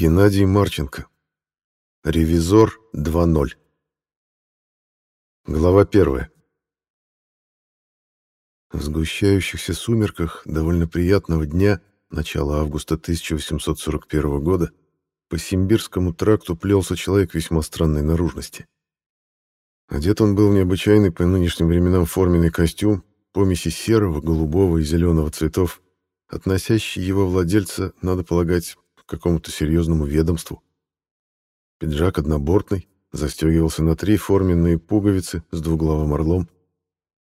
Геннадий Марченко. Ревизор 2.0. Глава 1. В сгущающихся сумерках довольно приятного дня, начала августа 1841 года, по Симбирскому тракту плелся человек весьма странной наружности. Одет он был в необычайный по нынешним временам форменный костюм, помеси серого, голубого и зеленого цветов, относящий его владельца, надо полагать, какому-то серьезному ведомству. Пиджак однобортный, застегивался на три форменные пуговицы с двуглавым орлом.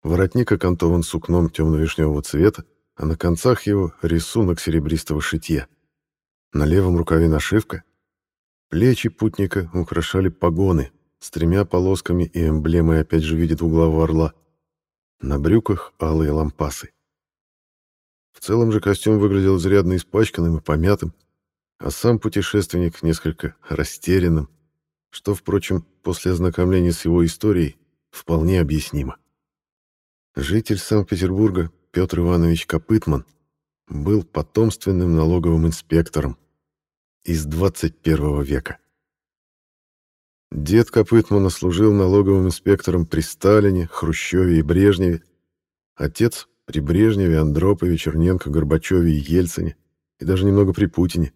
Воротник окантован сукном темно-вишневого цвета, а на концах его рисунок серебристого шитья. На левом рукаве нашивка. Плечи путника украшали погоны с тремя полосками и эмблемой опять же в виде двуглавого орла. На брюках алые лампасы. В целом же костюм выглядел изрядно испачканным и помятым, а сам путешественник несколько растерянным, что, впрочем, после ознакомления с его историей вполне объяснимо. Житель Санкт-Петербурга Петр Иванович Копытман был потомственным налоговым инспектором из 21 века. Дед Копытмана служил налоговым инспектором при Сталине, Хрущеве и Брежневе, отец при Брежневе, Андропове, Черненко, Горбачеве и Ельцине, и даже немного при Путине.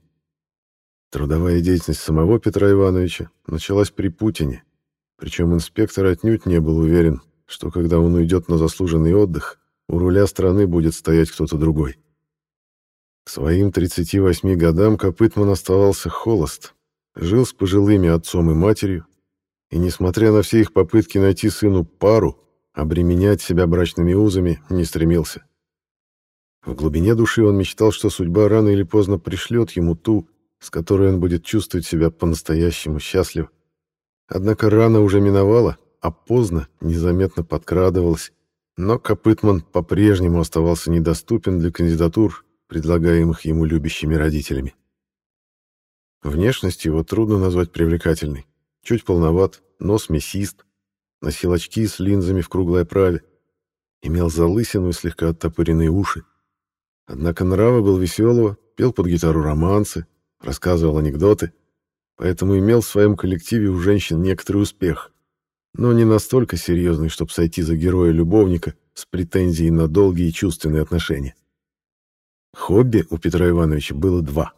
Трудовая деятельность самого Петра Ивановича началась при Путине, причем инспектор отнюдь не был уверен, что когда он уйдет на заслуженный отдых, у руля страны будет стоять кто-то другой. К своим 38 годам Копытман оставался холост, жил с пожилыми отцом и матерью, и, несмотря на все их попытки найти сыну пару, обременять себя брачными узами не стремился. В глубине души он мечтал, что судьба рано или поздно пришлет ему ту, с которой он будет чувствовать себя по-настоящему счастлив. Однако рана уже миновала, а поздно незаметно подкрадывалась, но Копытман по-прежнему оставался недоступен для кандидатур, предлагаемых ему любящими родителями. Внешность его трудно назвать привлекательной. Чуть полноват, нос мясист, носил очки с линзами в круглой оправе, имел залысину и слегка оттопыренные уши. Однако нрава был веселого, пел под гитару романсы, рассказывал анекдоты, поэтому имел в своем коллективе у женщин некоторый успех, но не настолько серьезный, чтобы сойти за героя-любовника с претензией на долгие чувственные отношения. Хобби у Петра Ивановича было два.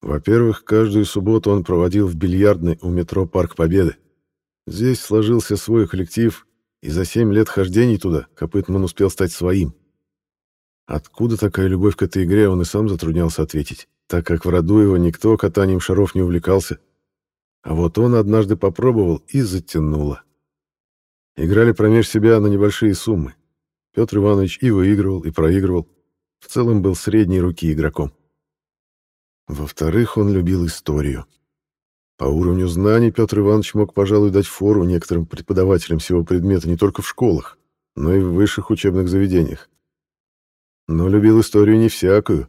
Во-первых, каждую субботу он проводил в бильярдной у метро Парк Победы. Здесь сложился свой коллектив, и за семь лет хождений туда Копытман успел стать своим. Откуда такая любовь к этой игре, он и сам затруднялся ответить так как в роду его никто катанием шаров не увлекался. А вот он однажды попробовал и затянуло. Играли промеж себя на небольшие суммы. Петр Иванович и выигрывал, и проигрывал. В целом был средней руки игроком. Во-вторых, он любил историю. По уровню знаний Петр Иванович мог, пожалуй, дать фору некоторым преподавателям всего предмета не только в школах, но и в высших учебных заведениях. Но любил историю не всякую,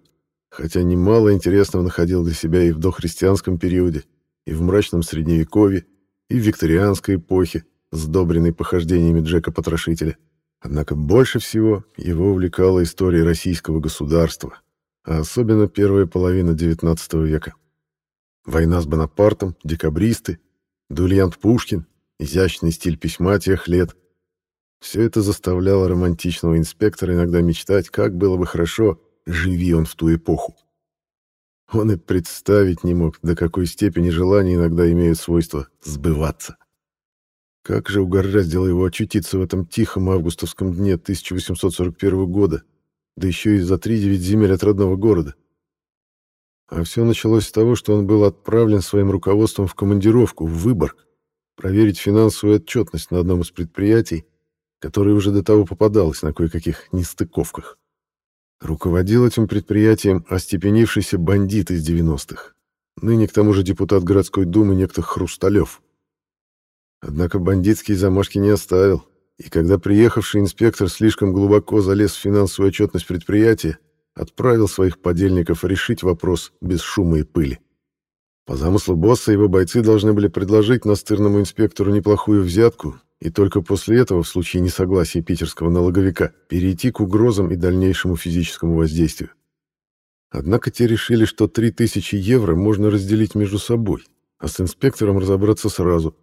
хотя немало интересного находил для себя и в дохристианском периоде, и в мрачном средневековье, и в викторианской эпохе, сдобренной похождениями Джека-потрошителя. Однако больше всего его увлекала история российского государства, а особенно первая половина XIX века. Война с Бонапартом, декабристы, дуэлянт Пушкин, изящный стиль письма тех лет. Все это заставляло романтичного инспектора иногда мечтать, как было бы хорошо, живи он в ту эпоху. Он и представить не мог, до какой степени желания иногда имеют свойство сбываться. Как же угораздило его очутиться в этом тихом августовском дне 1841 года, да еще и за три-девять земель от родного города. А все началось с того, что он был отправлен своим руководством в командировку в Выборг, проверить финансовую отчетность на одном из предприятий, которое уже до того попадалось на кое-каких нестыковках. Руководил этим предприятием остепенившийся бандит из 90-х. Ныне к тому же депутат городской думы некто Хрусталев. Однако бандитские замашки не оставил, и когда приехавший инспектор слишком глубоко залез в финансовую отчетность предприятия, отправил своих подельников решить вопрос без шума и пыли. По замыслу босса его бойцы должны были предложить настырному инспектору неплохую взятку и только после этого, в случае несогласия питерского налоговика, перейти к угрозам и дальнейшему физическому воздействию. Однако те решили, что 3000 евро можно разделить между собой, а с инспектором разобраться сразу.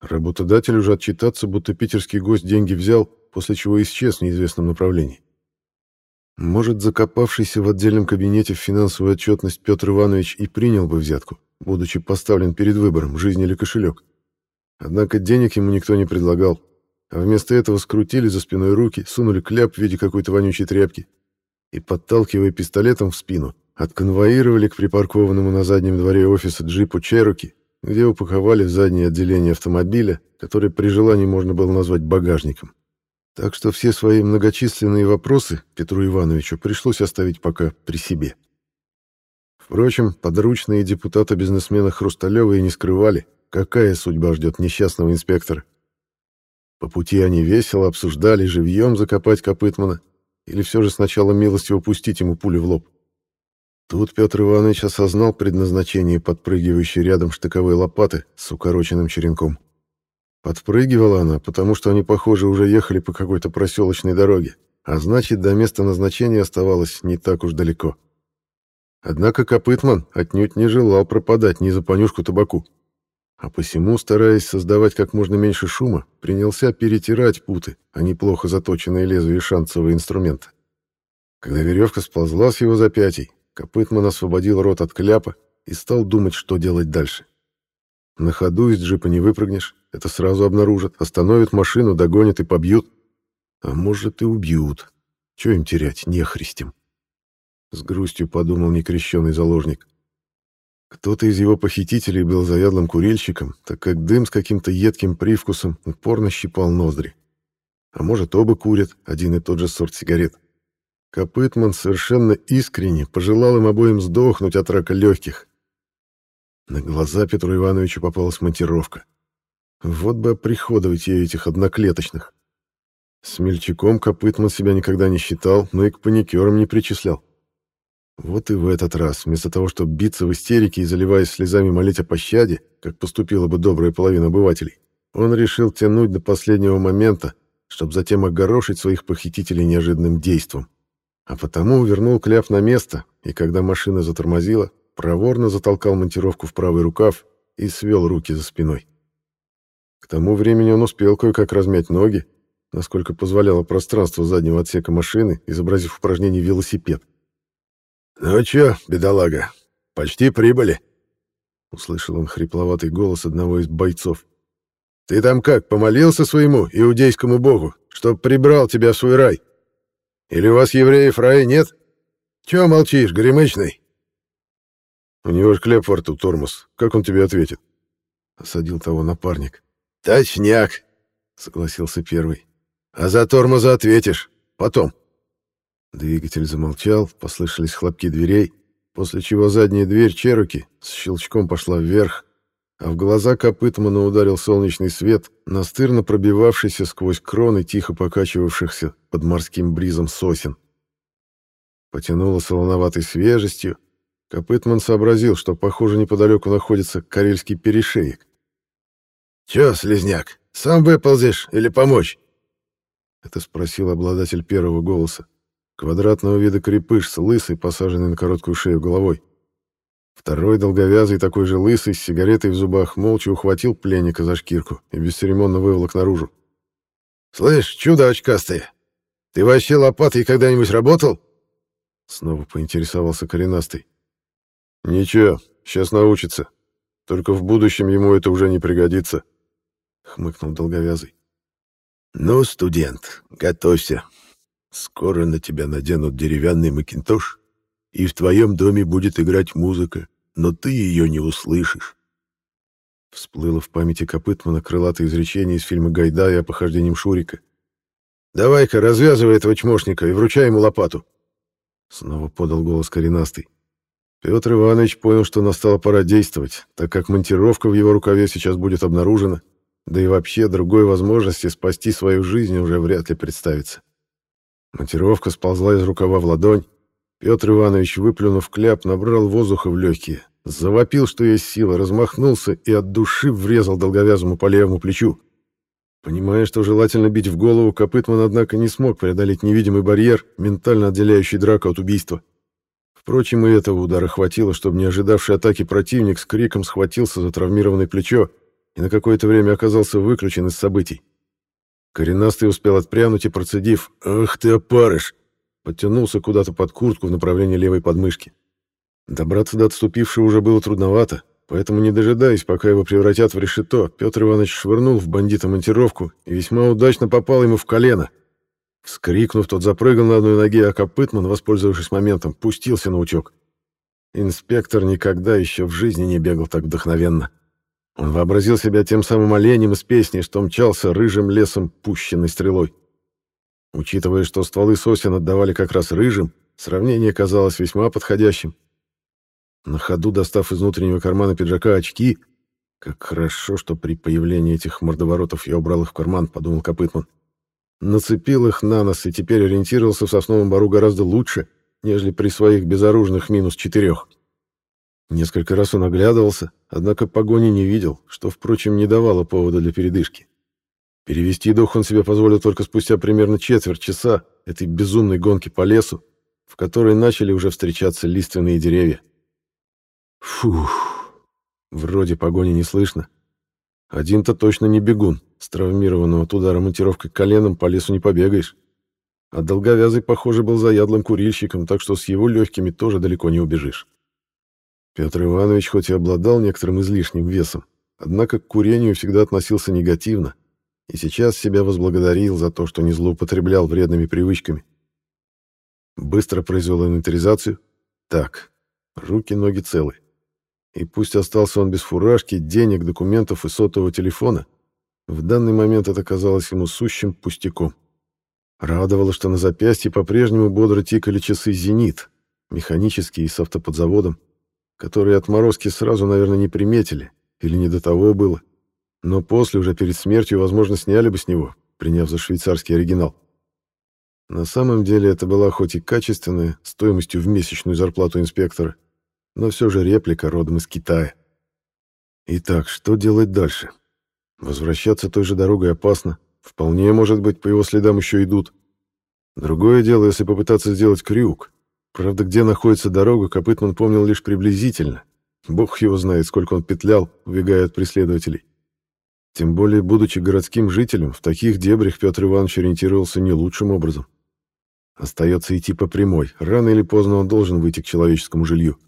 Работодатель уже отчитаться, будто питерский гость деньги взял, после чего исчез в неизвестном направлении. Может, закопавшийся в отдельном кабинете в финансовую отчетность Петр Иванович и принял бы взятку, будучи поставлен перед выбором, жизнь или кошелек. Однако денег ему никто не предлагал, а вместо этого скрутили за спиной руки, сунули кляп в виде какой-то вонючей тряпки и, подталкивая пистолетом в спину, отконвоировали к припаркованному на заднем дворе офиса джипу Чероки, где упаковали в заднее отделение автомобиля, который при желании можно было назвать багажником. Так что все свои многочисленные вопросы Петру Ивановичу пришлось оставить пока при себе. Впрочем, подручные депутата-бизнесмена Хрусталёва и не скрывали, какая судьба ждет несчастного инспектора. По пути они весело обсуждали, живьем закопать Копытмана или все же сначала милостиво пустить ему пулю в лоб. Тут Петр Иванович осознал предназначение подпрыгивающей рядом штыковой лопаты с укороченным черенком. Подпрыгивала она, потому что они, похоже, уже ехали по какой-то проселочной дороге, а значит, до места назначения оставалось не так уж далеко. Однако Копытман отнюдь не желал пропадать ни за понюшку табаку, а посему, стараясь создавать как можно меньше шума, принялся перетирать путы, а не плохо заточенные лезвия шансового инструмента. Когда веревка сползла с его запятий, Копытман освободил рот от кляпа и стал думать, что делать дальше. На ходу из джипа не выпрыгнешь, это сразу обнаружат, остановят машину, догонят и побьют. А может и убьют. Чего им терять, нехристем? С грустью подумал некрещенный заложник. Кто-то из его похитителей был заядлым курильщиком, так как дым с каким-то едким привкусом упорно щипал ноздри. А может, оба курят один и тот же сорт сигарет. Копытман совершенно искренне пожелал им обоим сдохнуть от рака легких. На глаза Петру Ивановичу попалась монтировка. Вот бы оприходовать ей этих одноклеточных. Смельчаком Копытман себя никогда не считал, но и к паникерам не причислял. Вот и в этот раз, вместо того, чтобы биться в истерике и заливаясь слезами молить о пощаде, как поступила бы добрая половина обывателей, он решил тянуть до последнего момента, чтобы затем огорошить своих похитителей неожиданным действом. А потому вернул кляп на место, и когда машина затормозила, проворно затолкал монтировку в правый рукав и свел руки за спиной. К тому времени он успел кое-как размять ноги, насколько позволяло пространство заднего отсека машины, изобразив упражнение велосипед. «Ну чё, бедолага, почти прибыли?» Услышал он хрипловатый голос одного из бойцов. «Ты там как, помолился своему иудейскому богу, чтоб прибрал тебя в свой рай?» Или у вас, евреев, рая нет? Чего молчишь, горемычный?» «У него ж клеп во рту, тормоз. Как он тебе ответит?» Осадил того напарник. «Точняк!» — согласился первый. «А за тормоза ответишь. Потом». Двигатель замолчал, послышались хлопки дверей, после чего задняя дверь Чероки с щелчком пошла вверх, а в глаза Копытмана ударил солнечный свет, настырно пробивавшийся сквозь кроны тихо покачивавшихся под морским бризом сосен. Потянуло солоноватой свежестью. Копытман сообразил, что, похоже, неподалеку находится карельский перешеек. «Чё, слезняк, сам выползешь или помочь?» Это спросил обладатель первого голоса. Квадратного вида крепыш с лысой, посаженной на короткую шею головой. Второй, долговязый, такой же лысый, с сигаретой в зубах, молча ухватил пленника за шкирку и бесцеремонно выволок наружу. «Слышь, чудо очкастое, ты вообще лопатой когда-нибудь работал?» Снова поинтересовался коренастый. «Ничего, сейчас научится. Только в будущем ему это уже не пригодится», — хмыкнул долговязый. «Ну, студент, готовься. Скоро на тебя наденут деревянный макинтош, и в твоем доме будет играть музыка, но ты ее не услышишь. Всплыло в памяти Копытмана крылатое изречение из фильма Гайдая о похождении Шурика. «Давай-ка, развязывай этого чмошника и вручай ему лопату!» Снова подал голос коренастый. Петр Иванович понял, что настала пора действовать, так как монтировка в его рукаве сейчас будет обнаружена, да и вообще другой возможности спасти свою жизнь уже вряд ли представится. Монтировка сползла из рукава в ладонь, Петр Иванович, выплюнув кляп, набрал воздуха в легкие, завопил, что есть сила, размахнулся и от души врезал долговязому по левому плечу. Понимая, что желательно бить в голову, Копытман, однако, не смог преодолеть невидимый барьер, ментально отделяющий драку от убийства. Впрочем, и этого удара хватило, чтобы не ожидавший атаки противник с криком схватился за травмированное плечо и на какое-то время оказался выключен из событий. Коренастый успел отпрянуть и, процедив «Ах ты, опарыш!», подтянулся куда-то под куртку в направлении левой подмышки. Добраться до отступившего уже было трудновато, поэтому, не дожидаясь, пока его превратят в решето, Петр Иванович швырнул в бандита монтировку и весьма удачно попал ему в колено. Вскрикнув, тот запрыгал на одной ноге, а Копытман, воспользовавшись моментом, пустился на утек. Инспектор никогда еще в жизни не бегал так вдохновенно. Он вообразил себя тем самым оленем из песни, что мчался рыжим лесом, пущенной стрелой. Учитывая, что стволы сосен отдавали как раз рыжим, сравнение казалось весьма подходящим. На ходу, достав из внутреннего кармана пиджака очки, как хорошо, что при появлении этих мордоворотов я убрал их в карман, подумал Копытман. Нацепил их на нос и теперь ориентировался в сосновом бару гораздо лучше, нежели при своих безоружных минус четырех. Несколько раз он оглядывался, однако погони не видел, что, впрочем, не давало повода для передышки. Перевести дух он себе позволил только спустя примерно четверть часа этой безумной гонки по лесу, в которой начали уже встречаться лиственные деревья. Фух, вроде погони не слышно. Один-то точно не бегун, с травмированного от удара коленом по лесу не побегаешь. А долговязый, похоже, был заядлым курильщиком, так что с его легкими тоже далеко не убежишь. Петр Иванович хоть и обладал некоторым излишним весом, однако к курению всегда относился негативно и сейчас себя возблагодарил за то, что не злоупотреблял вредными привычками. Быстро произвел инвентаризацию. Так, руки-ноги целы. И пусть остался он без фуражки, денег, документов и сотового телефона, в данный момент это казалось ему сущим пустяком. Радовало, что на запястье по-прежнему бодро тикали часы «Зенит», механические с автоподзаводом, которые отморозки сразу, наверное, не приметили, или не до того было. Но после, уже перед смертью, возможно, сняли бы с него, приняв за швейцарский оригинал. На самом деле это была хоть и качественная, стоимостью в месячную зарплату инспектора, но все же реплика родом из Китая. Итак, что делать дальше? Возвращаться той же дорогой опасно. Вполне, может быть, по его следам еще идут. Другое дело, если попытаться сделать крюк. Правда, где находится дорога, Копытман помнил лишь приблизительно. Бог его знает, сколько он петлял, убегая от преследователей. Тем более, будучи городским жителем, в таких дебрях Петр Иванович ориентировался не лучшим образом. Остается идти по прямой. Рано или поздно он должен выйти к человеческому жилью.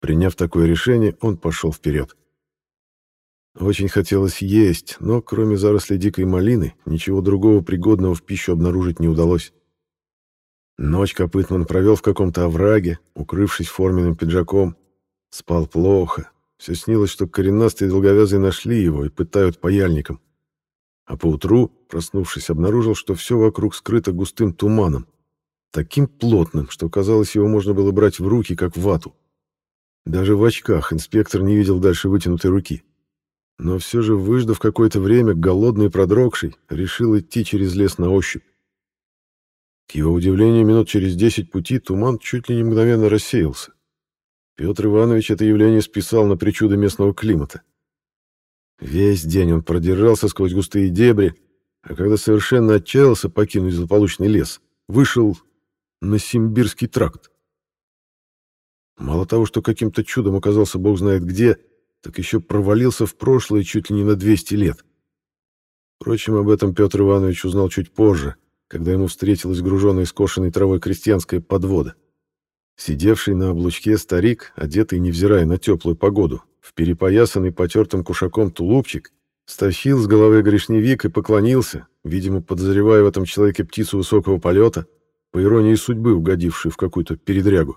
Приняв такое решение, он пошел вперед. Очень хотелось есть, но кроме зарослей дикой малины, ничего другого пригодного в пищу обнаружить не удалось. Ночь Копытман провел в каком-то овраге, укрывшись форменным пиджаком. Спал плохо. Все снилось, что коренастые долговязые нашли его и пытают паяльником. А поутру, проснувшись, обнаружил, что все вокруг скрыто густым туманом. Таким плотным, что казалось, его можно было брать в руки, как вату. Даже в очках инспектор не видел дальше вытянутой руки. Но все же, выждав какое-то время, голодный и продрогший, решил идти через лес на ощупь. К его удивлению, минут через десять пути туман чуть ли не мгновенно рассеялся. Петр Иванович это явление списал на причуды местного климата. Весь день он продержался сквозь густые дебри, а когда совершенно отчаялся покинуть злополучный лес, вышел на Симбирский тракт. Мало того, что каким-то чудом оказался бог знает где, так еще провалился в прошлое чуть ли не на 200 лет. Впрочем, об этом Петр Иванович узнал чуть позже, когда ему встретилась груженная скошенной травой крестьянская подвода. Сидевший на облучке старик, одетый, невзирая на теплую погоду, в перепоясанный потертым кушаком тулупчик, стащил с головы грешневик и поклонился, видимо, подозревая в этом человеке птицу высокого полета, по иронии судьбы угодившую в какую-то передрягу.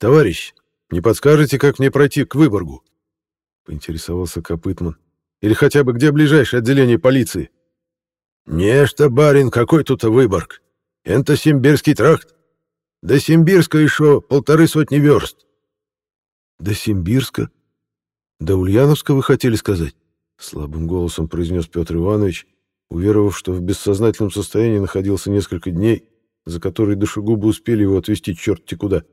«Товарищ, не подскажете, как мне пройти к Выборгу?» — поинтересовался Копытман. «Или хотя бы где ближайшее отделение полиции?» «Нечто, барин, какой тут Выборг? Это Симбирский тракт. До Симбирска еще полторы сотни верст». «До Симбирска? До Ульяновска вы хотели сказать?» Слабым голосом произнес Петр Иванович, уверовав, что в бессознательном состоянии находился несколько дней, за которые душегубы успели его отвезти черти куда. —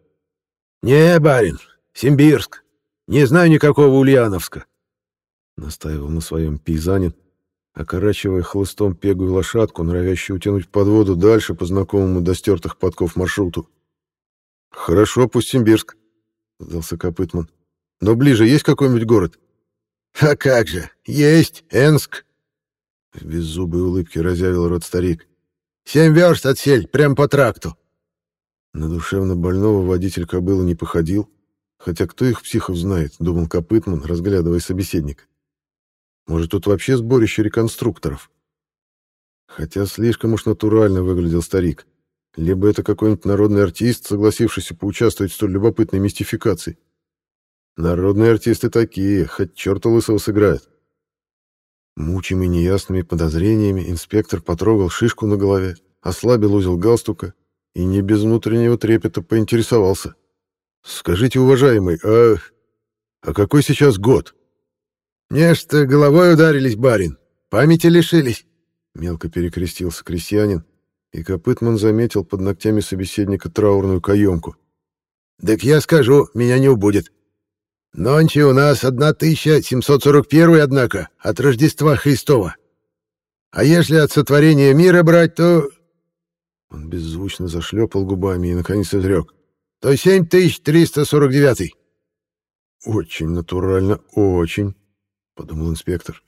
«Не, барин, Симбирск. Не знаю никакого Ульяновска», — настаивал на своем пейзанин, окорачивая хлыстом пегую лошадку, норовящую утянуть под воду дальше по знакомому до стертых подков маршруту. Хорошо, пусть Симбирск, сдался Копытман. Но ближе есть какой-нибудь город? А как же, есть Энск. В беззубой улыбке разъявил рот старик. Семь верст от сель, прямо по тракту. На душевно больного водитель кобылы не походил, хотя кто их психов знает, думал Копытман, разглядывая собеседника. Может, тут вообще сборище реконструкторов? Хотя слишком уж натурально выглядел старик. Либо это какой-нибудь народный артист, согласившийся поучаствовать в столь любопытной мистификации. Народные артисты такие, хоть черта лысого сыграют. Мучимый неясными подозрениями, инспектор потрогал шишку на голове, ослабил узел галстука и не без внутреннего трепета поинтересовался. «Скажите, уважаемый, а... а какой сейчас год?» «Нечто головой ударились, барин, памяти лишились», — мелко перекрестился крестьянин, и Копытман заметил под ногтями собеседника траурную каемку. «Так я скажу, меня не убудет. Нонче у нас 1741, однако, от Рождества Христова. А если от сотворения мира брать, то...» Он беззвучно зашлепал губами и, наконец, изрек. «То 7349». «Очень натурально, очень», — подумал инспектор.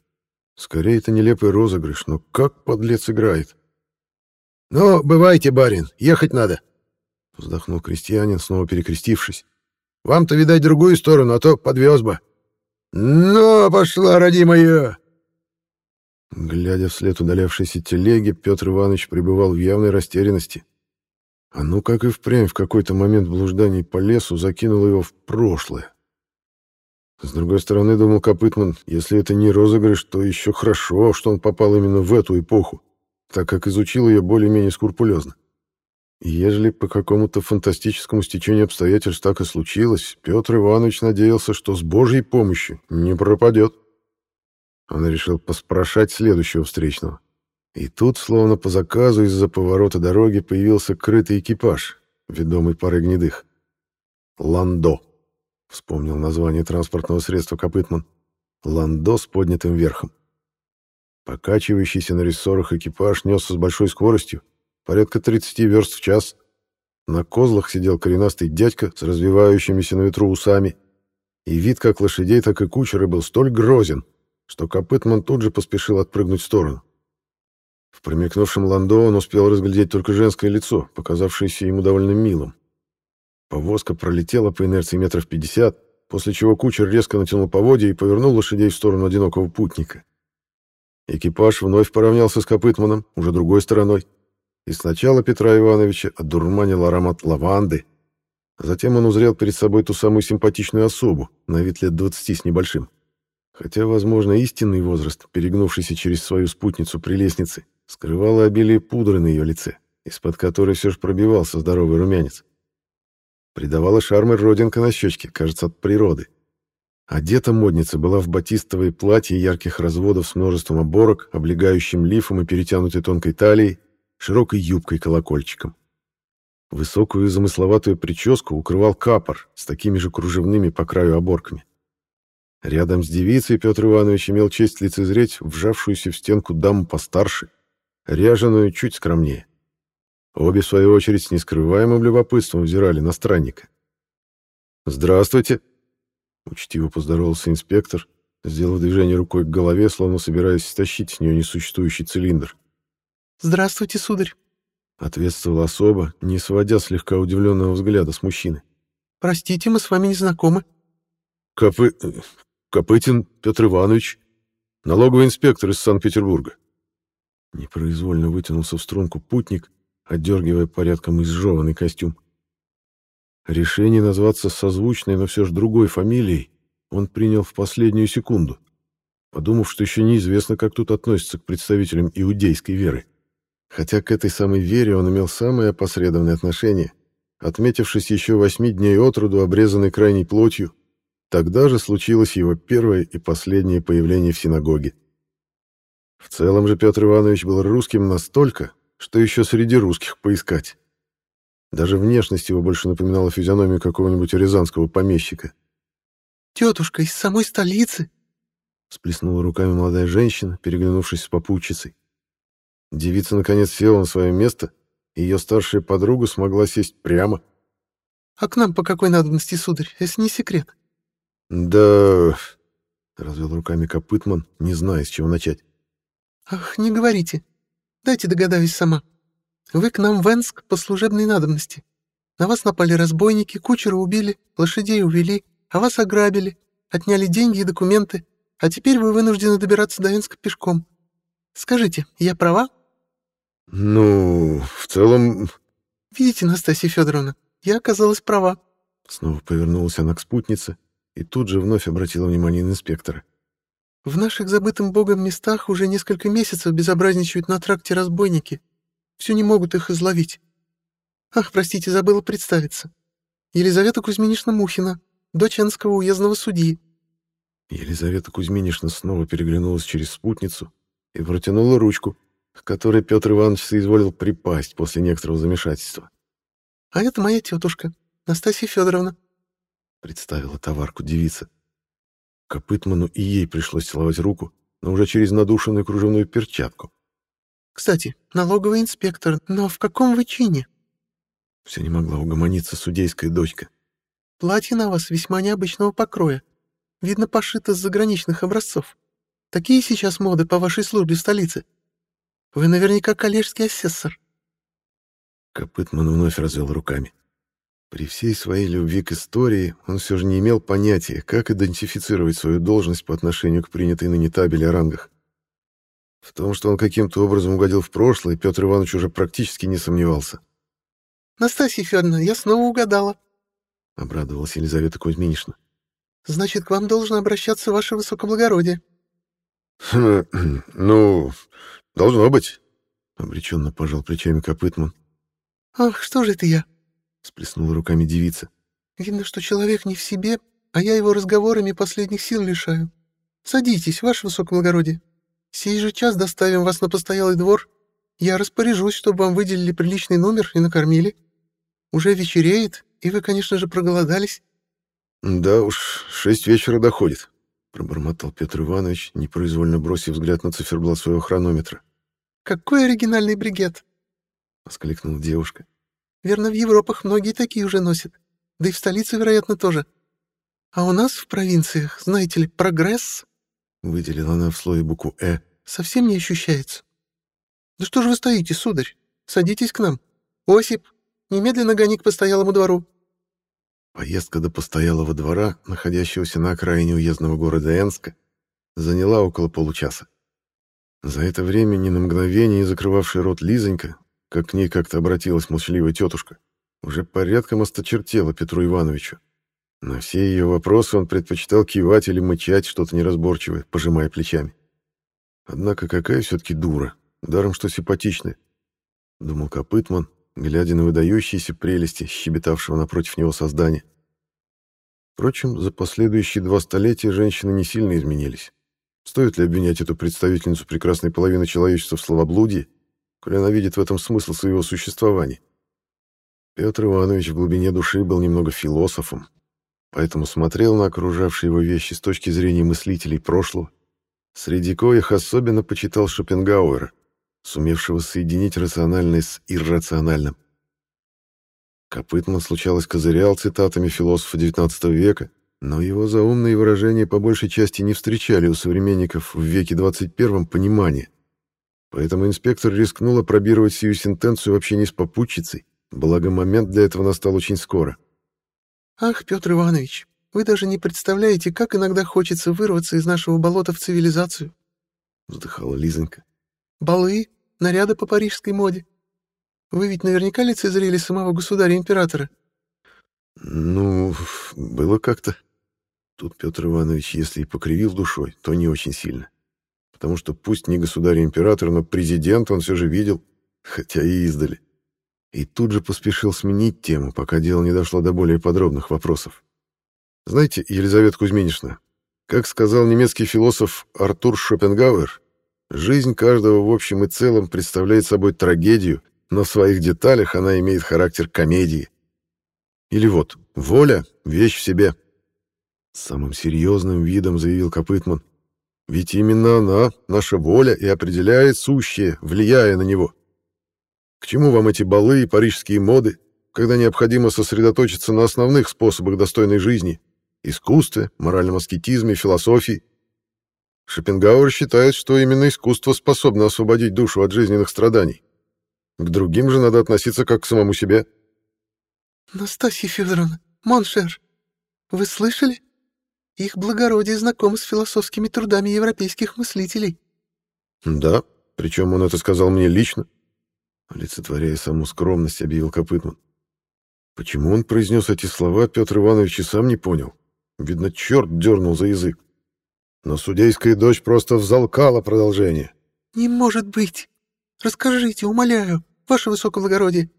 «Скорее, это нелепый розыгрыш, но как подлец играет?» «Ну, бывайте, барин, ехать надо», — вздохнул крестьянин, снова перекрестившись. Вам-то, видать, другую сторону, а то подвез бы. Ну, пошла, родимая!» Глядя вслед удалявшейся телеги, Петр Иванович пребывал в явной растерянности. А ну как и впрямь в какой-то момент блужданий по лесу закинул его в прошлое. С другой стороны, думал Копытман, если это не розыгрыш, то еще хорошо, что он попал именно в эту эпоху, так как изучил ее более-менее скрупулезно. И ежели по какому-то фантастическому стечению обстоятельств так и случилось, Петр Иванович надеялся, что с Божьей помощью не пропадет. Он решил поспрашать следующего встречного. И тут, словно по заказу, из-за поворота дороги появился крытый экипаж, ведомый парой гнедых. «Ландо», — вспомнил название транспортного средства Копытман. «Ландо с поднятым верхом». Покачивающийся на рессорах экипаж несся с большой скоростью, порядка 30 верст в час. На козлах сидел коренастый дядька с развивающимися на ветру усами, и вид как лошадей, так и кучера был столь грозен, что Копытман тут же поспешил отпрыгнуть в сторону. В промелькнувшем ландо он успел разглядеть только женское лицо, показавшееся ему довольно милым. Повозка пролетела по инерции метров пятьдесят, после чего кучер резко натянул поводья и повернул лошадей в сторону одинокого путника. Экипаж вновь поравнялся с Копытманом, уже другой стороной и сначала Петра Ивановича одурманил аромат лаванды, затем он узрел перед собой ту самую симпатичную особу, на вид лет двадцати с небольшим. Хотя, возможно, истинный возраст, перегнувшийся через свою спутницу при лестнице, скрывало обилие пудры на ее лице, из-под которой все же пробивался здоровый румянец. Придавала шарм и родинка на щечке, кажется, от природы. Одета модница была в батистовое платье ярких разводов с множеством оборок, облегающим лифом и перетянутой тонкой талией, широкой юбкой-колокольчиком. Высокую и замысловатую прическу укрывал капор с такими же кружевными по краю оборками. Рядом с девицей Петр Иванович имел честь лицезреть вжавшуюся в стенку даму постарше, ряженую чуть скромнее. Обе, в свою очередь, с нескрываемым любопытством взирали на странника. «Здравствуйте!» — учтиво поздоровался инспектор, сделав движение рукой к голове, словно собираясь стащить с нее несуществующий цилиндр. «Здравствуйте, сударь», — ответствовала особа, не сводя слегка удивленного взгляда с мужчины. «Простите, мы с вами не знакомы». Копы... Копытин Петр Иванович, налоговый инспектор из Санкт-Петербурга». Непроизвольно вытянулся в струнку путник, отдергивая порядком изжеванный костюм. Решение назваться созвучной, но все же другой фамилией он принял в последнюю секунду, подумав, что еще неизвестно, как тут относятся к представителям иудейской веры. Хотя к этой самой вере он имел самое опосредованное отношение, отметившись еще восьми дней от роду, обрезанной крайней плотью, тогда же случилось его первое и последнее появление в синагоге. В целом же Петр Иванович был русским настолько, что еще среди русских поискать. Даже внешность его больше напоминала физиономию какого-нибудь рязанского помещика. «Тетушка из самой столицы!» — сплеснула руками молодая женщина, переглянувшись с попутчицей. Девица наконец села на свое место, и ее старшая подруга смогла сесть прямо. А к нам по какой надобности, сударь, если не секрет? Да... Развел руками Копытман, не зная, с чего начать. Ах, не говорите. Дайте догадаюсь сама. Вы к нам в Энск по служебной надобности. На вас напали разбойники, кучера убили, лошадей увели, а вас ограбили, отняли деньги и документы, а теперь вы вынуждены добираться до Энска пешком. Скажите, я права? Ну, в целом... Видите, Настасья Федоровна, я оказалась права. Снова повернулась она к спутнице и тут же вновь обратила внимание на инспектора. В наших забытым богом местах уже несколько месяцев безобразничают на тракте разбойники. Все не могут их изловить. Ах, простите, забыла представиться. Елизавета Кузьминишна Мухина, дочь Энского уездного судьи. Елизавета Кузьминишна снова переглянулась через спутницу и протянула ручку, к которой Петр Иванович соизволил припасть после некоторого замешательства. — А это моя тетушка, Настасья Федоровна, — представила товарку девица. Копытману и ей пришлось целовать руку, но уже через надушенную кружевную перчатку. «Кстати, налоговый инспектор, но в каком вы чине?» Все не могла угомониться судейская дочка. «Платье на вас весьма необычного покроя. Видно, пошито с заграничных образцов. Такие сейчас моды по вашей службе в столице. Вы наверняка коллежский асессор». Копытман вновь развел руками. При всей своей любви к истории он все же не имел понятия, как идентифицировать свою должность по отношению к принятой ныне табели о рангах. В том, что он каким-то образом угодил в прошлое, Петр Иванович уже практически не сомневался. «Настасья Федоровна, я снова угадала», — обрадовалась Елизавета Кузьминишна. «Значит, к вам должно обращаться ваше высокоблагородие». «Ну, должно быть», — обреченно пожал плечами Копытман. «Ах, что же это я?» Сплеснула руками девица. «Видно, что человек не в себе, а я его разговорами последних сил лишаю. Садитесь, ваше высокоблагородие. Сей же час доставим вас на постоялый двор. Я распоряжусь, чтобы вам выделили приличный номер и накормили. Уже вечереет, и вы, конечно же, проголодались». «Да уж, шесть вечера доходит», — пробормотал Петр Иванович, непроизвольно бросив взгляд на циферблат своего хронометра. «Какой оригинальный бригет!» — воскликнула девушка. Верно, в Европах многие такие уже носят. Да и в столице, вероятно, тоже. А у нас в провинциях, знаете ли, прогресс, — выделила она в слое букву «э», — совсем не ощущается. Да что же вы стоите, сударь? Садитесь к нам. Осип, немедленно гони к постоялому двору. Поездка до постоялого двора, находящегося на окраине уездного города Энска, заняла около получаса. За это время ни на мгновение закрывавший рот Лизонька как к ней как-то обратилась молчаливая тетушка, уже порядком осточертела Петру Ивановичу. На все ее вопросы он предпочитал кивать или мычать что-то неразборчивое, пожимая плечами. Однако какая все-таки дура, даром что симпатичная, — думал Копытман, глядя на выдающиеся прелести, щебетавшего напротив него создания. Впрочем, за последующие два столетия женщины не сильно изменились. Стоит ли обвинять эту представительницу прекрасной половины человечества в словоблудии, она видит в этом смысл своего существования. Петр Иванович в глубине души был немного философом, поэтому смотрел на окружавшие его вещи с точки зрения мыслителей прошлого, среди коих особенно почитал Шопенгауэра, сумевшего соединить рациональное с иррациональным. Копытман случалось козырял цитатами философа XIX века, но его заумные выражения по большей части не встречали у современников в веке XXI понимания. Поэтому инспектор рискнул опробировать сию сентенцию в общении с попутчицей, благо момент для этого настал очень скоро. «Ах, Петр Иванович, вы даже не представляете, как иногда хочется вырваться из нашего болота в цивилизацию», — вздыхала Лизонька. «Балы, наряды по парижской моде. Вы ведь наверняка лицезрели самого государя-императора?» «Ну, было как-то». Тут Петр Иванович, если и покривил душой, то не очень сильно потому что пусть не государь-император, но президент он все же видел, хотя и издали. И тут же поспешил сменить тему, пока дело не дошло до более подробных вопросов. Знаете, Елизавета Кузьминишна, как сказал немецкий философ Артур Шопенгауэр, жизнь каждого в общем и целом представляет собой трагедию, но в своих деталях она имеет характер комедии. Или вот, воля — вещь в себе. Самым серьезным видом заявил Копытман. Ведь именно она, наша воля, и определяет сущее, влияя на него. К чему вам эти балы и парижские моды, когда необходимо сосредоточиться на основных способах достойной жизни — искусстве, моральном аскетизме, философии. Шопенгауэр считает, что именно искусство способно освободить душу от жизненных страданий. К другим же надо относиться как к самому себе. «Настасья Федоровна, mon cher, вы слышали? Их благородие знакомы с философскими трудами европейских мыслителей». «Да, причем он это сказал мне лично», — олицетворяя саму скромность, объявил Копытман. Почему он произнес эти слова, Петр Иванович и сам не понял. Видно, черт дернул за язык. Но судейская дочь просто взалкала продолжение. «Не может быть! Расскажите, умоляю, ваше высокоблагородие,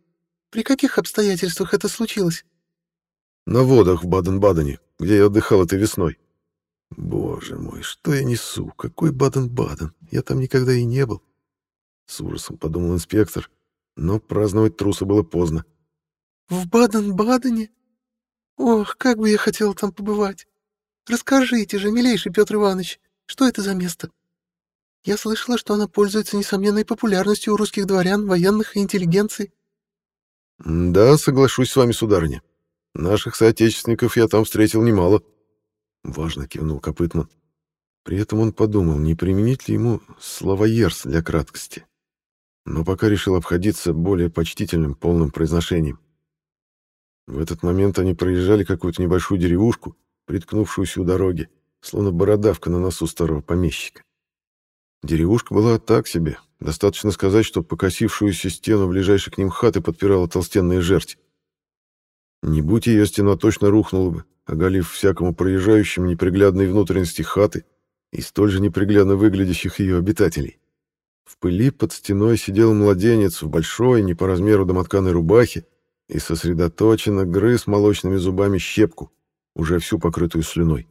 при каких обстоятельствах это случилось?» «На водах в Баден-Бадене, где я отдыхал этой весной». «Боже мой, что я несу? Какой Баден-Баден? Я там никогда и не был». С ужасом подумал инспектор, но праздновать труса было поздно. «В Баден-Бадене? Ох, как бы я хотел там побывать! Расскажите же, милейший Петр Иванович, что это за место? Я слышала, что она пользуется несомненной популярностью у русских дворян, военных и интеллигенции. Да, соглашусь с вами, сударыня. Наших соотечественников я там встретил немало. Важно кивнул Копытман. При этом он подумал, не применить ли ему словоерс для краткости. Но пока решил обходиться более почтительным, полным произношением. В этот момент они проезжали какую-то небольшую деревушку, приткнувшуюся у дороги, словно бородавка на носу старого помещика. Деревушка была так себе. Достаточно сказать, что покосившуюся стену ближайшей к ним хаты подпирала толстенная жерть. Не будь ее, стена точно рухнула бы, оголив всякому проезжающему неприглядные внутренности хаты и столь же неприглядно выглядящих ее обитателей. В пыли под стеной сидел младенец в большой, не по размеру домотканой рубахе и сосредоточенно грыз молочными зубами щепку, уже всю покрытую слюной.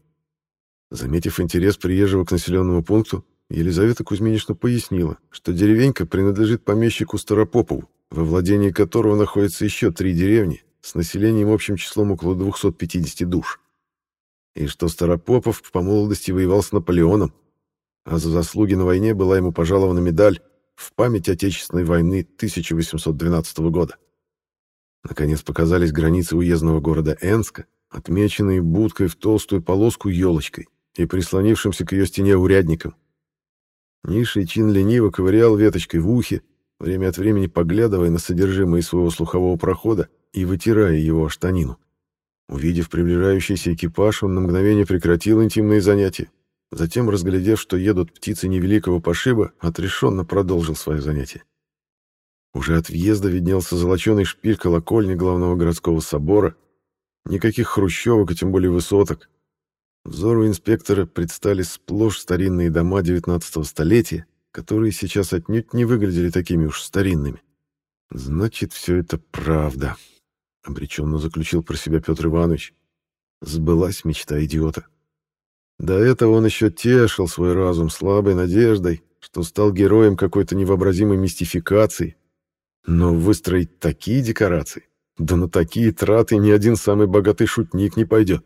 Заметив интерес приезжего к населенному пункту, Елизавета Кузьминична пояснила, что деревенька принадлежит помещику Старопопову, во владении которого находятся еще три деревни с населением общим числом около 250 душ. И что Старопопов по молодости воевал с Наполеоном, а за заслуги на войне была ему пожалована медаль в память Отечественной войны 1812 года. Наконец показались границы уездного города Энска, отмеченные будкой в толстую полоску елочкой и прислонившимся к ее стене урядником. Низший чин лениво ковырял веточкой в ухе, время от времени поглядывая на содержимое своего слухового прохода и вытирая его о штанину. Увидев приближающийся экипаж, он на мгновение прекратил интимные занятия. Затем, разглядев, что едут птицы невеликого пошиба, отрешенно продолжил свое занятие. Уже от въезда виднелся золоченый шпиль колокольни главного городского собора, Никаких хрущевок и тем более высоток. Взору инспектора предстали сплошь старинные дома XIX столетия, которые сейчас отнюдь не выглядели такими уж старинными. «Значит, все это правда», — обреченно заключил про себя Петр Иванович. Сбылась мечта идиота. До этого он еще тешил свой разум слабой надеждой, что стал героем какой-то невообразимой мистификации. Но выстроить такие декорации да на такие траты ни один самый богатый шутник не пойдет.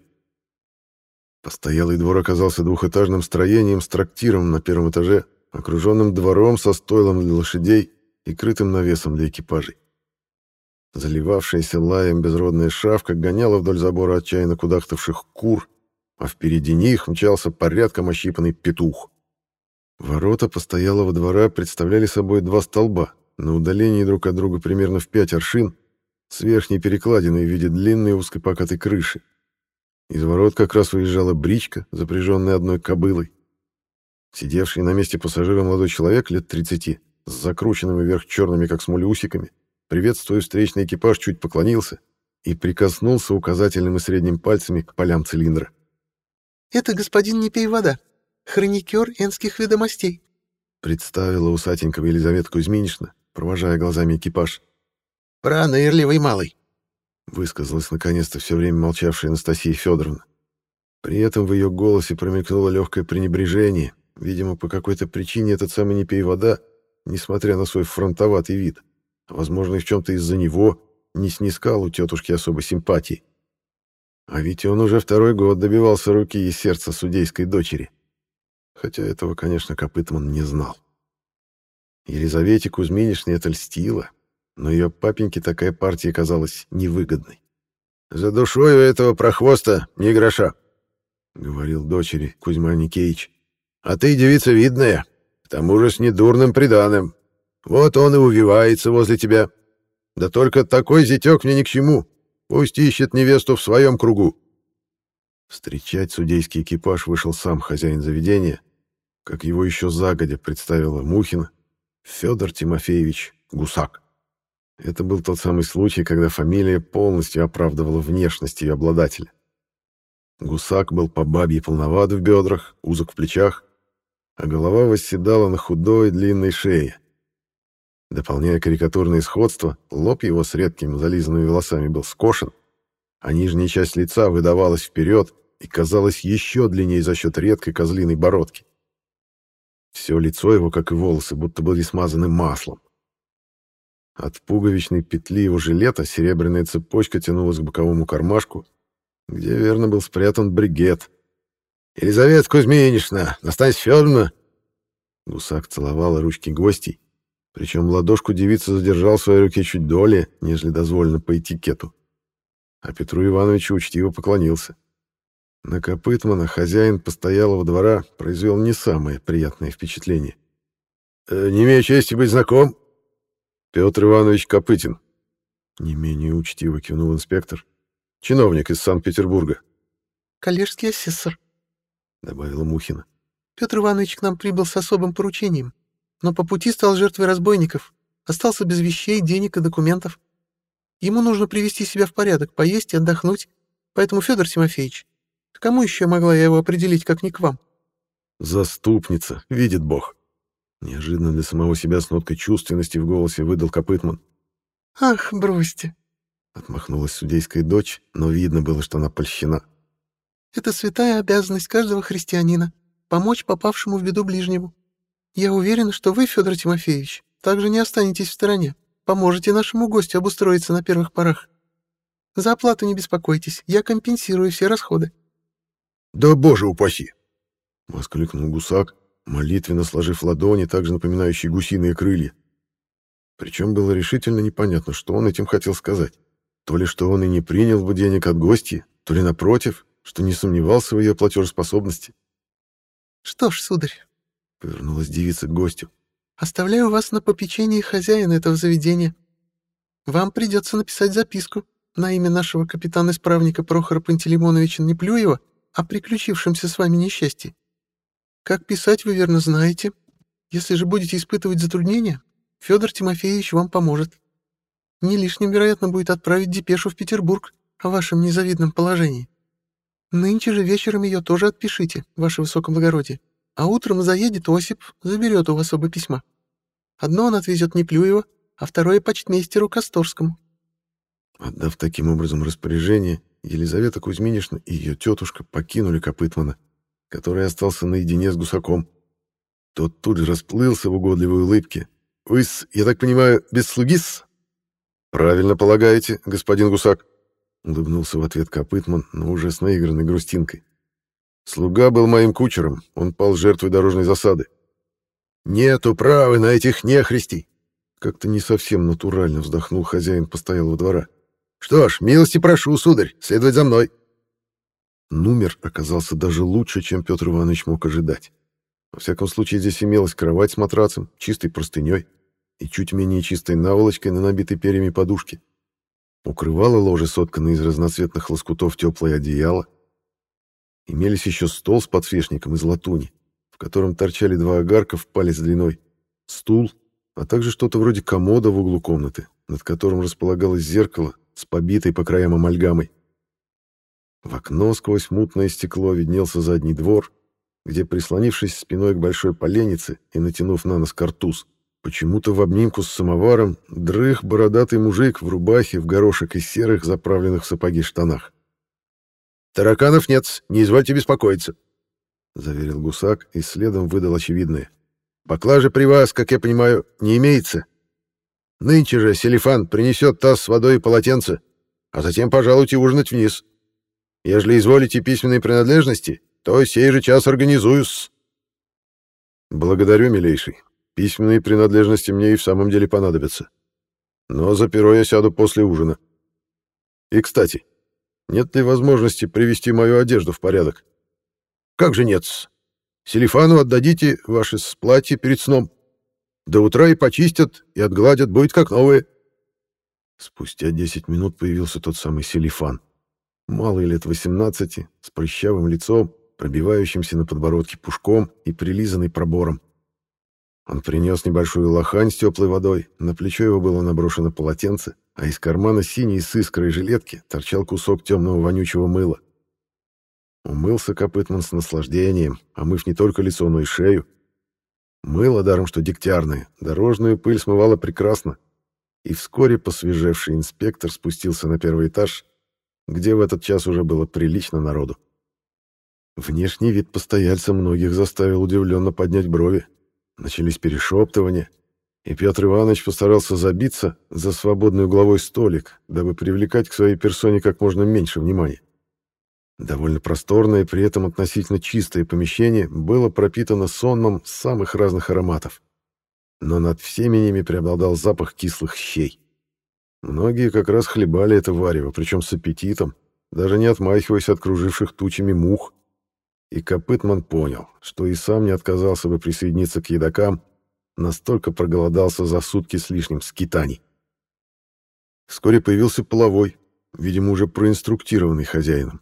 Постоялый двор оказался двухэтажным строением с трактиром на первом этаже, окруженным двором со стойлом для лошадей и крытым навесом для экипажей. Заливавшаяся лаем безродная шавка гоняла вдоль забора отчаянно кудахтавших кур, а впереди них мчался порядком ощипанный петух. Ворота постоялого двора представляли собой два столба, на удалении друг от друга примерно в пять аршин, с верхней перекладиной в виде длинной узкой покатой крыши. Из ворот как раз выезжала бричка, запряженная одной кобылой. Сидевший на месте пассажира молодой человек лет 30, с закрученными вверх черными, как смоль, усиками, приветствуя встречный экипаж, чуть поклонился и прикоснулся указательным и средним пальцами к полям цилиндра. «Это господин Не вода, хроникер энских ведомостей», представила усатенького Елизавета Кузьминична, провожая глазами экипаж. «Пронырливый малый», — высказалась наконец-то все время молчавшая Анастасия Федоровна. При этом в ее голосе промелькнуло легкое пренебрежение. Видимо, по какой-то причине этот самый «не пей вода», несмотря на свой фронтоватый вид, возможно, и в чем-то из-за него, не снискал у тетушки особой симпатии. А ведь он уже второй год добивался руки и сердца судейской дочери. Хотя этого, конечно, Копытман не знал. Елизавете Кузьминишне это льстило, но ее папеньке такая партия казалась невыгодной. «За душой у этого прохвоста ни гроша», — говорил дочери Кузьма Никеич. «А ты девица видная, к тому же с недурным приданым. Вот он и увивается возле тебя. Да только такой зятек мне ни к чему. Пусть ищет невесту в своем кругу». Встречать судейский экипаж вышел сам хозяин заведения, как его еще загодя представила Мухина, Федор Тимофеевич Гусак. Это был тот самый случай, когда фамилия полностью оправдывала внешность ее обладателя. Гусак был по бабье полноват в бедрах, узок в плечах, а голова восседала на худой длинной шее. Дополняя карикатурное сходство, лоб его с редкими зализанными волосами был скошен, а нижняя часть лица выдавалась вперед и казалась еще длиннее за счет редкой козлиной бородки. Все лицо его, как и волосы, будто были смазаны маслом. От пуговичной петли его жилета серебряная цепочка тянулась к боковому кармашку, где верно был спрятан бригет. «Елизавета Кузьминична, Настасья Федоровна!» Гусак целовала ручки гостей, причем ладошку девица задержал в своей руке чуть долее, нежели дозволено по этикету. А Петру Ивановичу учтиво поклонился. На Копытмана хозяин постоялого двора произвел не самое приятное впечатление. «Э, «Не имею чести быть знаком?» «Петр Иванович Копытин», — не менее учтиво кивнул инспектор. «Чиновник из Санкт-Петербурга». «Коллежский асессор», — добавила Мухина. «Петр Иванович к нам прибыл с особым поручением, но по пути стал жертвой разбойников, остался без вещей, денег и документов. Ему нужно привести себя в порядок, поесть и отдохнуть, поэтому, Федор Тимофеевич, к кому еще могла я его определить, как не к вам? Заступница, видит Бог. Неожиданно для самого себя с ноткой чувственности в голосе выдал Копытман. Ах, бросьте. Отмахнулась судейская дочь, но видно было, что она польщена. Это святая обязанность каждого христианина — помочь попавшему в беду ближнему. Я уверена, что вы, Федор Тимофеевич, также не останетесь в стороне, поможете нашему гостю обустроиться на первых порах. За оплату не беспокойтесь, я компенсирую все расходы. «Да боже упаси!» — воскликнул гусак, молитвенно сложив ладони, также напоминающие гусиные крылья. Причем было решительно непонятно, что он этим хотел сказать. То ли что он и не принял бы денег от гостей, то ли напротив, что не сомневался в ее платежеспособности. «Что ж, сударь», — повернулась девица к гостю, — «оставляю вас на попечении хозяина этого заведения. Вам придется написать записку на имя нашего капитана-исправника Прохора Пантелеймоновича Неплюева о приключившемся с вами несчастье. Как писать, вы верно знаете. Если же будете испытывать затруднения, Федор Тимофеевич вам поможет. Не лишним, вероятно, будет отправить депешу в Петербург о вашем незавидном положении. Нынче же вечером ее тоже отпишите, ваше высокоблагородие, а утром заедет Осип, заберет у вас оба письма. Одно он отвезет Неплюева, а второе — почтмейстеру Косторскому. Отдав таким образом распоряжение, Елизавета Кузьминишна и ее тетушка покинули Копытмана, который остался наедине с гусаком. Тот тут же расплылся в угодливой улыбке. вы я так понимаю, без слуги-с?» «Правильно полагаете, господин гусак», — улыбнулся в ответ Копытман, но уже с наигранной грустинкой. «Слуга был моим кучером, он пал жертвой дорожной засады». «Нету права на этих нехристей!» Как-то не совсем натурально вздохнул хозяин постоялого двора. Что ж, милости прошу, сударь, следовать за мной. Номер оказался даже лучше, чем Петр Иванович мог ожидать. Во всяком случае, здесь имелась кровать с матрацем, чистой простыней и чуть менее чистой наволочкой на набитой перьями подушке. Укрывало ложе, сотканное из разноцветных лоскутов теплое одеяло. Имелись еще стол с подсвечником из латуни, в котором торчали два огарка в палец длиной, стул, а также что-то вроде комода в углу комнаты, над которым располагалось зеркало с побитой по краям амальгамой. В окно сквозь мутное стекло виднелся задний двор, где, прислонившись спиной к большой поленнице и натянув на нос картуз, почему-то в обнимку с самоваром дрых бородатый мужик в рубахе в горошек из серых, заправленных в сапоги штанах. «Тараканов нет, не извольте беспокоиться», — заверил гусак и следом выдал очевидное. «Поклажи при вас, как я понимаю, не имеется. Нынче же Селифан принесет таз с водой и полотенце, а затем пожалуйте ужинать вниз. Ежели изволите письменные принадлежности, то сей же час организую-с. Благодарю, милейший. Письменные принадлежности мне и в самом деле понадобятся. Но за перо я сяду после ужина. И, кстати, нет ли возможности привести мою одежду в порядок? Как же нет -с? Селифану отдадите ваши платья перед сном. До утра и почистят, и отгладят, будет как новые. Спустя 10 минут появился тот самый Селифан. Малый лет 18, с прыщавым лицом, пробивающимся на подбородке пушком и прилизанный пробором. Он принес небольшую лохань с теплой водой, на плечо его было наброшено полотенце, а из кармана синей с искрой жилетки торчал кусок темного вонючего мыла. Умылся Копытман с наслаждением, омыв не только лицо, но и шею. Мыло, даром что дегтярное, дорожную пыль смывало прекрасно, и вскоре посвежевший инспектор спустился на первый этаж, где в этот час уже было прилично народу. Внешний вид постояльца многих заставил удивленно поднять брови. Начались перешептывания, и Петр Иванович постарался забиться за свободный угловой столик, дабы привлекать к своей персоне как можно меньше внимания. Довольно просторное и при этом относительно чистое помещение было пропитано сонмом самых разных ароматов. Но над всеми ними преобладал запах кислых щей. Многие как раз хлебали это варево, причем с аппетитом, даже не отмахиваясь от круживших тучами мух. И Копытман понял, что и сам не отказался бы присоединиться к едокам, настолько проголодался за сутки с лишним скитаний. Вскоре появился половой, видимо, уже проинструктированный хозяином.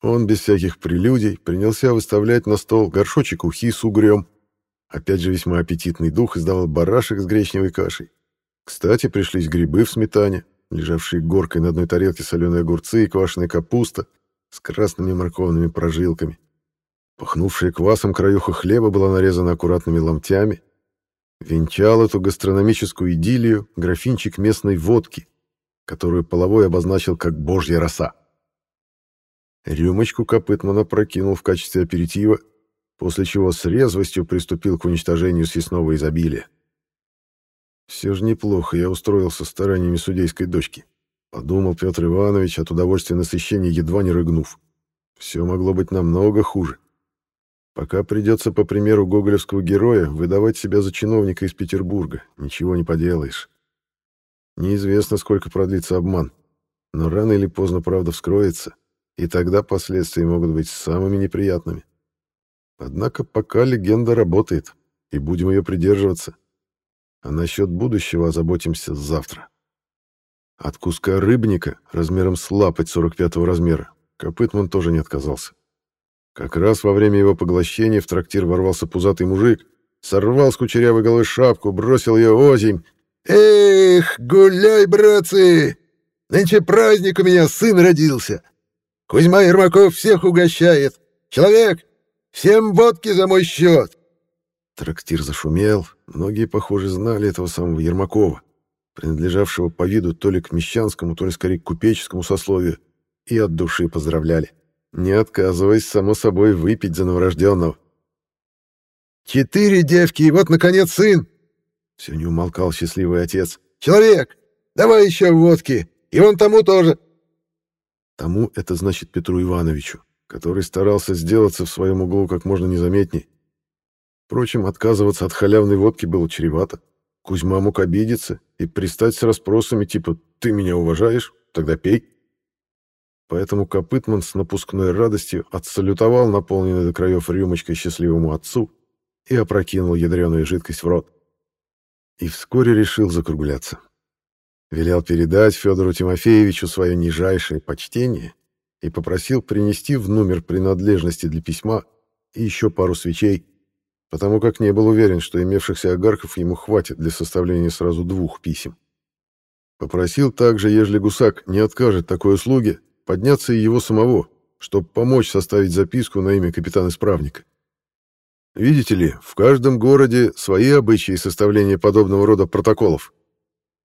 Он без всяких прелюдий принялся выставлять на стол горшочек ухи с угрём. Опять же весьма аппетитный дух издавал барашек с гречневой кашей. Кстати, пришлись грибы в сметане, лежавшие горкой на одной тарелке соленые огурцы и квашеная капуста с красными морковными прожилками. Пахнувшая квасом краюха хлеба была нарезана аккуратными ломтями. Венчал эту гастрономическую идиллию графинчик местной водки, которую половой обозначил как «божья роса». Рюмочку Копытмана прокинул в качестве аперитива, после чего с резвостью приступил к уничтожению съестного изобилия. «Все же неплохо я устроился стараниями судейской дочки», — подумал Петр Иванович от удовольствия насыщения, едва не рыгнув. «Все могло быть намного хуже. Пока придется, по примеру гоголевского героя, выдавать себя за чиновника из Петербурга. Ничего не поделаешь. Неизвестно, сколько продлится обман, но рано или поздно правда вскроется, и тогда последствия могут быть самыми неприятными. Однако пока легенда работает, и будем ее придерживаться. А насчет будущего озаботимся завтра. От куска рыбника размером с лапоть 45-го размера Копытман тоже не отказался. Как раз во время его поглощения в трактир ворвался пузатый мужик, сорвал с кучерявой головы шапку, бросил ее озимь. «Эх, гуляй, братцы! Нынче праздник у меня сын родился! Кузьма Ермаков всех угощает! Человек, всем водки за мой счет!» Трактир зашумел, многие, похоже, знали этого самого Ермакова, принадлежавшего по виду то ли к мещанскому, то ли скорее к купеческому сословию, и от души поздравляли не отказываясь, само собой, выпить за новорожденного. «Четыре девки, и вот, наконец, сын!» Все не умолкал счастливый отец. «Человек, давай еще водки, и вон тому тоже!» Тому это значит Петру Ивановичу, который старался сделаться в своем углу как можно незаметней. Впрочем, отказываться от халявной водки было чревато. Кузьма мог обидеться и пристать с расспросами типа «ты меня уважаешь? Тогда пей» поэтому Копытман с напускной радостью отсалютовал наполненной до краев рюмочкой счастливому отцу и опрокинул ядреную жидкость в рот. И вскоре решил закругляться. Велел передать Федору Тимофеевичу свое нижайшее почтение и попросил принести в номер принадлежности для письма и еще пару свечей, потому как не был уверен, что имевшихся огарков ему хватит для составления сразу двух писем. Попросил также, ежели гусак не откажет такой услуги, подняться и его самого, чтобы помочь составить записку на имя капитана-исправника. Видите ли, в каждом городе свои обычаи составления подобного рода протоколов.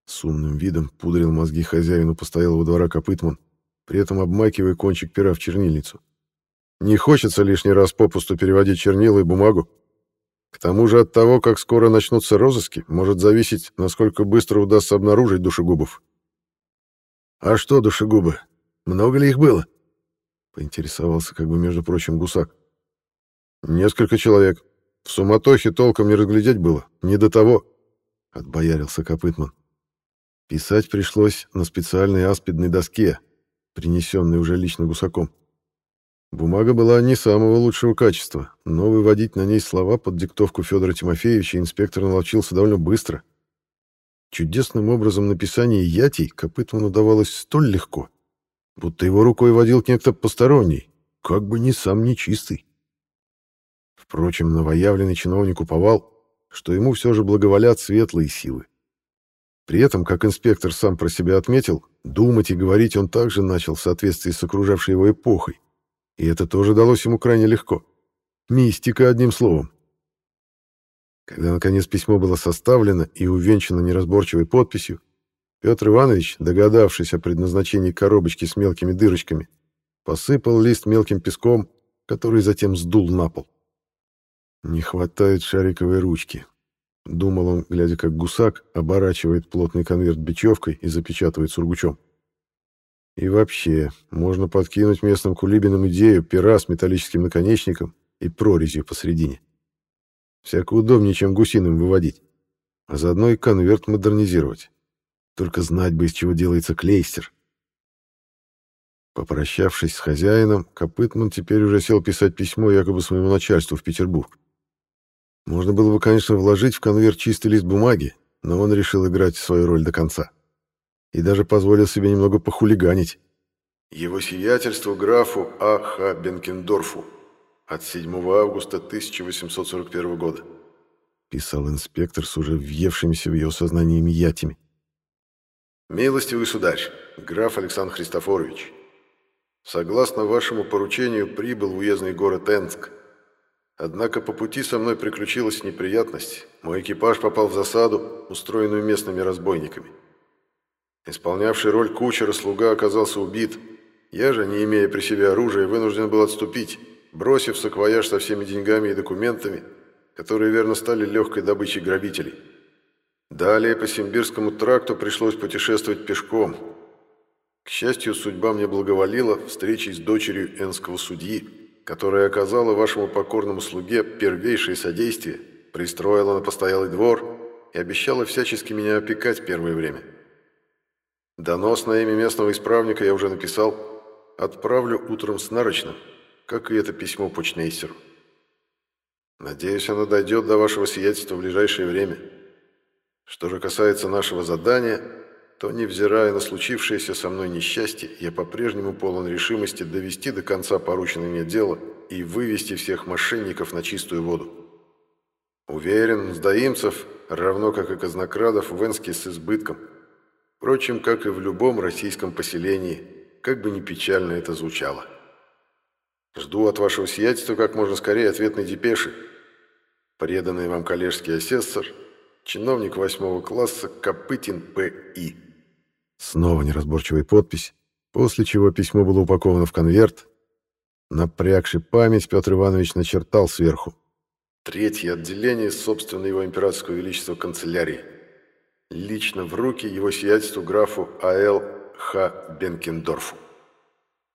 С умным видом пудрил мозги хозяину постоялого двора Копытман, при этом обмакивая кончик пера в чернильницу. Не хочется лишний раз попусту переводить чернила и бумагу. К тому же от того, как скоро начнутся розыски, может зависеть, насколько быстро удастся обнаружить душегубов. А что душегубы? Много ли их было? Поинтересовался, как бы, между прочим, гусак. Несколько человек. В суматохе толком не разглядеть было. Не до того. Отбоярился Копытман. Писать пришлось на специальной аспидной доске, принесенной уже лично гусаком. Бумага была не самого лучшего качества, но выводить на ней слова под диктовку Федора Тимофеевича инспектор наловчился довольно быстро. Чудесным образом написание ятий Копытману давалось столь легко, будто его рукой водил некто посторонний, как бы ни сам нечистый. Впрочем, новоявленный чиновник уповал, что ему все же благоволят светлые силы. При этом, как инспектор сам про себя отметил, думать и говорить он также начал в соответствии с окружавшей его эпохой, и это тоже далось ему крайне легко. Мистика, одним словом. Когда, наконец, письмо было составлено и увенчано неразборчивой подписью, Петр Иванович, догадавшись о предназначении коробочки с мелкими дырочками, посыпал лист мелким песком, который затем сдул на пол. «Не хватает шариковой ручки», — думал он, глядя, как гусак оборачивает плотный конверт бечевкой и запечатывает сургучом. И вообще, можно подкинуть местным кулибинам идею пера с металлическим наконечником и прорезью посередине. Всяко удобнее, чем гусиным выводить. А заодно и конверт модернизировать. Только знать бы, из чего делается клейстер. Попрощавшись с хозяином, Копытман теперь уже сел писать письмо якобы своему начальству в Петербург. Можно было бы, конечно, вложить в конверт чистый лист бумаги, но он решил играть свою роль до конца и даже позволил себе немного похулиганить. Его сиятельству графу А.Х. Бенкендорфу от 7 августа 1841 года, писал инспектор с уже въевшимися в его сознание ятями. «Милостивый сударь, граф Александр Христофорович, согласно вашему поручению прибыл в уездный город Энск. Однако по пути со мной приключилась неприятность. Мой экипаж попал в засаду, устроенную местными разбойниками. Исполнявший роль кучера слуга оказался убит. Я же, не имея при себе оружия, вынужден был отступить, бросив саквояж со всеми деньгами и документами, которые верно стали легкой добычей грабителей. Далее по Симбирскому тракту пришлось путешествовать пешком. К счастью, судьба мне благоволила встречей с дочерью энского судьи, которая оказала вашему покорному слуге первейшее содействие, пристроила на постоялый двор и обещала всячески меня опекать первое время. Донос на имя местного исправника я уже написал. Отправлю утром с как и это письмо почтмейстеру. Надеюсь, оно дойдет до вашего сиятельства в ближайшее время. Что же касается нашего задания, то, невзирая на случившееся со мной несчастье, я по-прежнему полон решимости довести до конца порученное мне дело и вывести всех мошенников на чистую воду. Уверен, сдаимцев, равно как и казнокрадов, в Энске с избытком – Впрочем, как и в любом российском поселении, как бы ни печально это звучало. Жду от вашего сиятельства как можно скорее ответной депеши. Преданный вам коллежский асессор, чиновник восьмого класса Копытин П.И. Снова неразборчивая подпись, после чего письмо было упаковано в конверт. Напрягший память, Петр Иванович начертал сверху. Третье отделение, собственно, его императорского величества канцелярии лично в руки его сиятельству графу А.Л. Х. Бенкендорфу.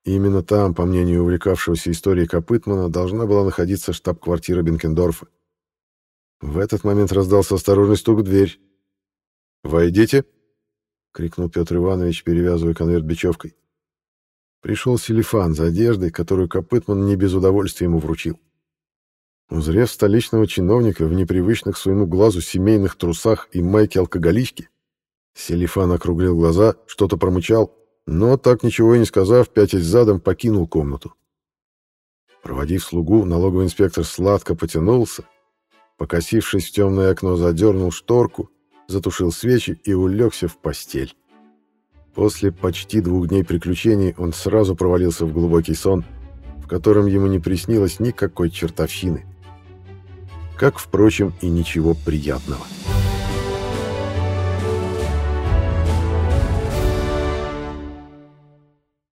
Именно там, по мнению увлекавшегося историей Копытмана, должна была находиться штаб-квартира Бенкендорфа. В этот момент раздался осторожный стук в дверь. «Войдите!» — крикнул Петр Иванович, перевязывая конверт бечевкой. Пришел Селифан за одеждой, которую Копытман не без удовольствия ему вручил. Узрев столичного чиновника в непривычных своему глазу семейных трусах и майке алкоголички, Селифан округлил глаза, что-то промычал, но, так ничего и не сказав, пятясь задом, покинул комнату. Проводив слугу, налоговый инспектор сладко потянулся, покосившись в темное окно, задернул шторку, затушил свечи и улегся в постель. После почти двух дней приключений он сразу провалился в глубокий сон, в котором ему не приснилось никакой чертовщины как, впрочем, и ничего приятного.